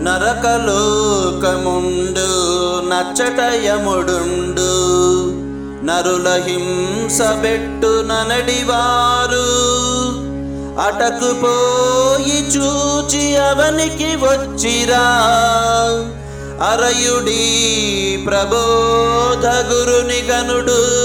నరకలోకముండు నచ్చటయముడుండు. నరుల హింసబెట్టు ననడివారు అటకు పోయి చూచి అవనికి వచ్చిరా. అరయుడి ప్రబోధ గురుని గనుడు.